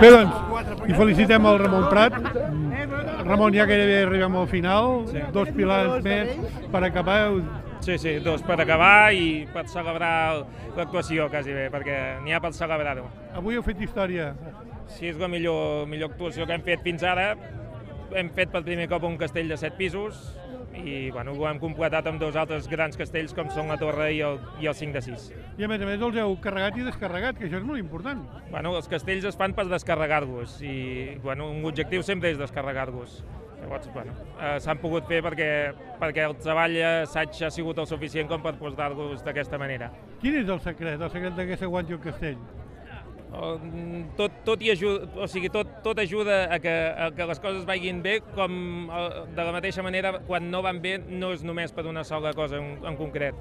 Bé, doncs, i felicitem el Ramon Prat. Ramon, ja gairebé arribem al final, Sí. dos pilars més per acabar. Sí, sí, dos per acabar i per celebrar l'actuació, quasi bé, perquè n'hi ha per celebrar-ho. Avui heu fet història. Si és la millor, millor actuació que hem fet fins ara, hem fet per primer cop un castell de set pisos i bueno, ho hem completat amb dos altres grans castells com són la Torre i el, i el 5 de 6. I a més a més els heu carregat i descarregat, que això és molt important. Bueno, els castells es fan per descarregar-los i bueno, un objectiu sempre és descarregar-los. Llavors, bueno, eh, s'han pogut fer perquè, perquè el treball assaig ha sigut el suficient com per posar-los d'aquesta manera. Quin és el secret, el secret de que s'aguanti el castell? Mm, tot, tot, i ajuda, o sigui, tot, tot ajuda a que, a que les coses vagin bé, com eh, de la mateixa manera, quan no van bé, no és només per una sola cosa en, en concret.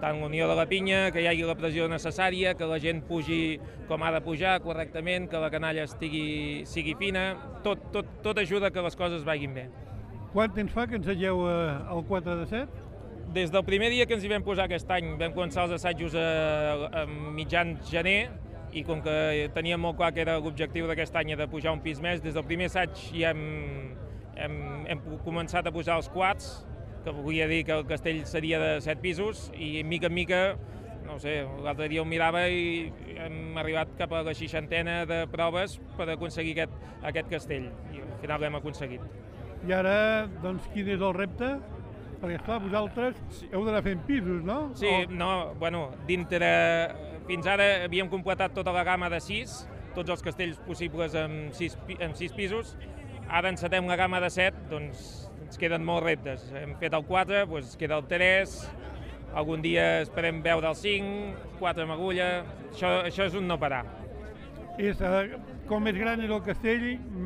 Tant l'unió de la pinya, que hi hagi la pressió necessària, que la gent pugi com ha de pujar correctament, que la canalla estigui, sigui fina, tot, tot, tot ajuda que les coses vagin bé. Quant temps fa que ensegeu eh, el 4 de 7? Des del primer dia que ens hi vam posar aquest any, vam començar els assajos a, a mitjan gener, i com que teníem molt clar que era l'objectiu d'aquest any de pujar un pis més, des del primer assaig ja hem, hem, hem començat a pujar els quads, que volia dir que el castell seria de set pisos, i mica en mica, no sé, l'altre dia ho mirava i hem arribat cap a la seixantena de proves per aconseguir aquest, aquest castell, i al final l'hem aconseguit. I ara, doncs, quin és el repte? Perquè, esclar, vosaltres heu d'anar fent pisos, no? Sí, no, bueno, dintre... Fins ara havíem completat tota la gamma de 6, tots els castells possibles amb 6, amb 6 pisos. Ara encetem la gamma de 7, doncs ens queden molts reptes. Hem fet el 4, doncs queda el 3, algun dia esperem veure el 5, 4 amb agulla... Això, això és un no parar. És, eh, com més gran és el castell,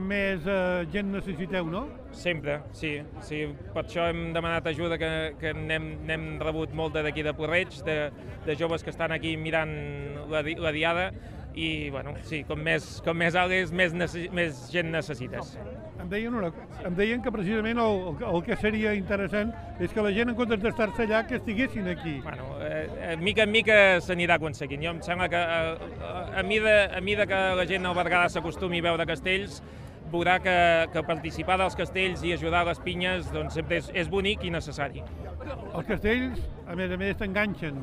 més eh, gent necessiteu, no? Sempre, sí. sí. Per això hem demanat ajuda, que, que n'hem rebut molta d'aquí de Porreig, de, de joves que estan aquí mirant la, la diada, i bueno, sí, com més, com més alt és, més, més gent necessites. Em deien, una, em deien que precisament el, el que seria interessant és que la gent, en comptes d'estar-se allà, que estiguessin aquí. Bueno, eh, eh, mica en mica s'anirà aconseguint. Jo em sembla que eh, a, mida, a mida que la gent al Berguedà s'acostumi a veure castells, veurà que, que participar dels castells i ajudar a les pinyes doncs, sempre és, és bonic i necessari. Els castells, a més a més, t'enganxen.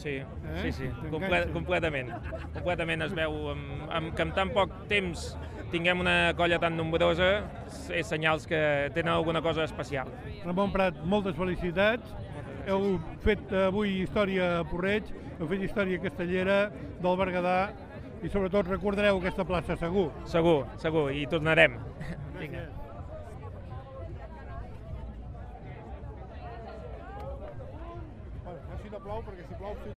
Sí, Eh? sí, sí, comple completament. Completament es veu amb, amb, que en tan poc temps tinguem una colla tan nombrosa, és senyals que tenen alguna cosa especial. Ramon Prat, moltes felicitats. Heu fet avui història a Porreig, heu fet història castellera del Berguedà i sobretot recordareu aquesta plaça, segur. Segur, segur, i tornarem. Vinga. Bueno, si no plou, perquè si plou...